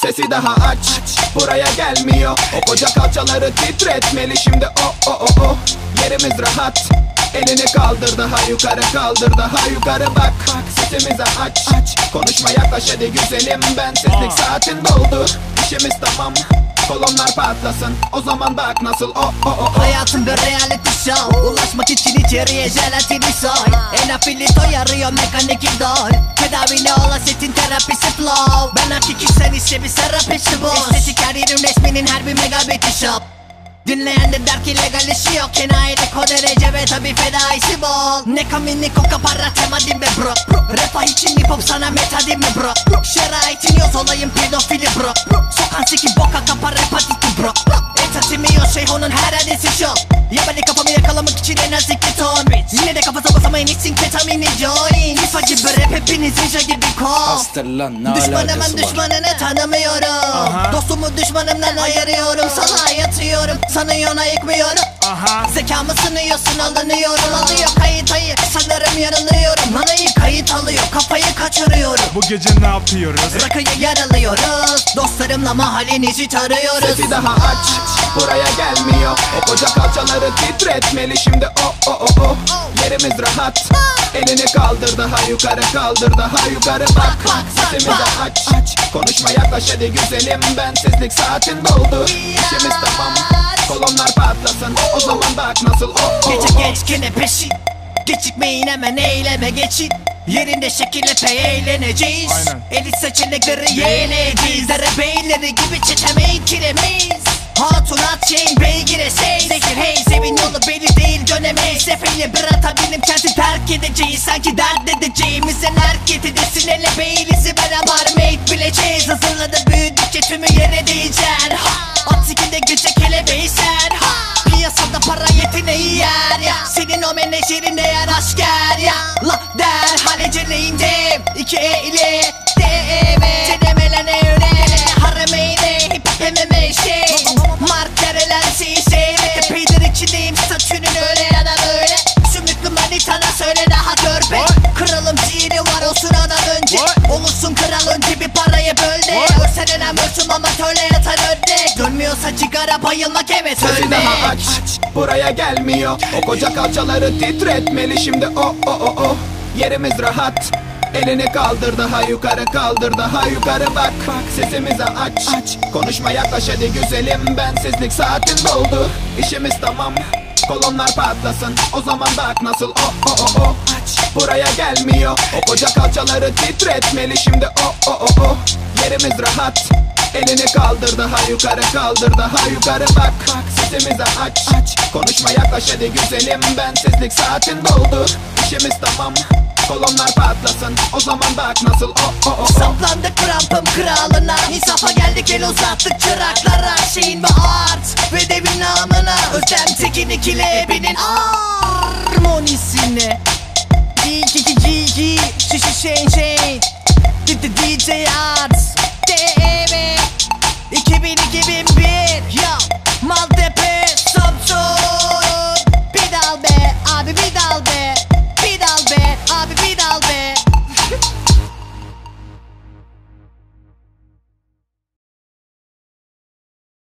Sesi daha aç Buraya gelmiyor. O koca kalçaları titretmeli. Şimdi o o o o. Yerimiz rahat. Elini kaldır daha yukarı kaldır daha yukarı bak. Sesimizi aç aç Konuşma yaklaş hadi güzelim. Bensizlik saatin doldu İşimiz tamam. Kolonlar patlasın O zaman bak nasıl. O o o o. Hayatım bir reality show. Ulaşmak için içeriye jelatini soy. Enafilito yarıyor mekanik idol. Tedavi ne ola setin Ben ise bir serapisi boz Estetik her yerin resminin her bir megabiti shop Dinleyen de der ki legal işi yok. Enayilik o derece ve tabi fedaisi bol Ne kamini koka para tema mi bro? Refah için hip hop sana meta değil mi bro? Şeraitin yoz olayım pedofili bro. Sokan siki boka kapar hepatiti bro. Etatimi yok şey onun her adresi şov Astır lan ne Düşmanımın alakası var? düşmanını tanımıyorum. Dostumu düşmanımdan ayırıyorum. Sana yatıyorum. Sanıyorsun ayıkmıyorum Zekamı sınıyorsun alınıyorum Alıyor kayıt hayır sanırım yanılıyorum. Manayı kayıt alıyor. Kafayı kaçırıyorum. Bu gece ne yapıyoruz? Rakıyı yaralıyoruz. Dostlarımla mahallenizi tarıyoruz. Sesi daha aç. Buraya gelmiyor. O koca kalçaları titretmeli şimdi. O o o o. Yerimiz rahat. Elini kaldır daha yukarı kaldır daha yukarı. Bak bak Sesimizi aç aç. Konuşma yaklaş hadi güzelim. Bensizlik saatin doldu. İşimiz tamam. Kolonlar patlasın. O zaman bak nasıl o o. Gece o geç gene peşin Gecikmeyin hemen eyleme geçin. Yerinde şekil epey eğleneceğiz. Aynen. Elit seçenekleri yeneceğiz Dere beyleri gibi çeteme ikilemeyiz Hatun at şeyin beygire şey Zehir hey sevin yolu belli değil dönemeyiz ata benim kenti terk edeceğiz Sanki dert edeceğimize erk edesin Ele beylisi ben barmaid bileceğiz. Hazırladı büyüdükçe tümü yere değeceksin! At sikinde güce kelebeği sen Ha! Piyasada para yeteneği yer ya. Senin o menajerin eğer asker ya. La derhal eceleyindeyim İki E ile Sigara bayılmak evet ölmek daha aç Buraya gelmiyor. O koca kalçaları titretmeli. Şimdi o o o o. Yerimiz rahat. Elini kaldır daha yukarı kaldır daha yukarı. Bak bak Sesimizi aç. Aç. Konuşma yaklaş hadi güzelim. Bensizlik saatin doldu. İşimiz tamam. Kolonlar patlasın. O zaman bak nasıl o o o o. Aç. Buraya gelmiyor. O koca kalçaları titretmeli. Şimdi o o o o. Yerimiz rahat Elini kaldır daha yukarı kaldır daha yukarı bak bak Sesimizi aç aç Konuşma yaklaş hadi güzelim bensizlik saatin doldu İşimiz tamam Kolonlar patlasın O zaman bak nasıl o o o o Saplandık krampım kralına İnsafa geldik el uzattık çıraklara Şeyin ve art ve devin namına Özlem tekin ikili evinin armonisine G G G G G Şişi şeyin şeyin DJ Art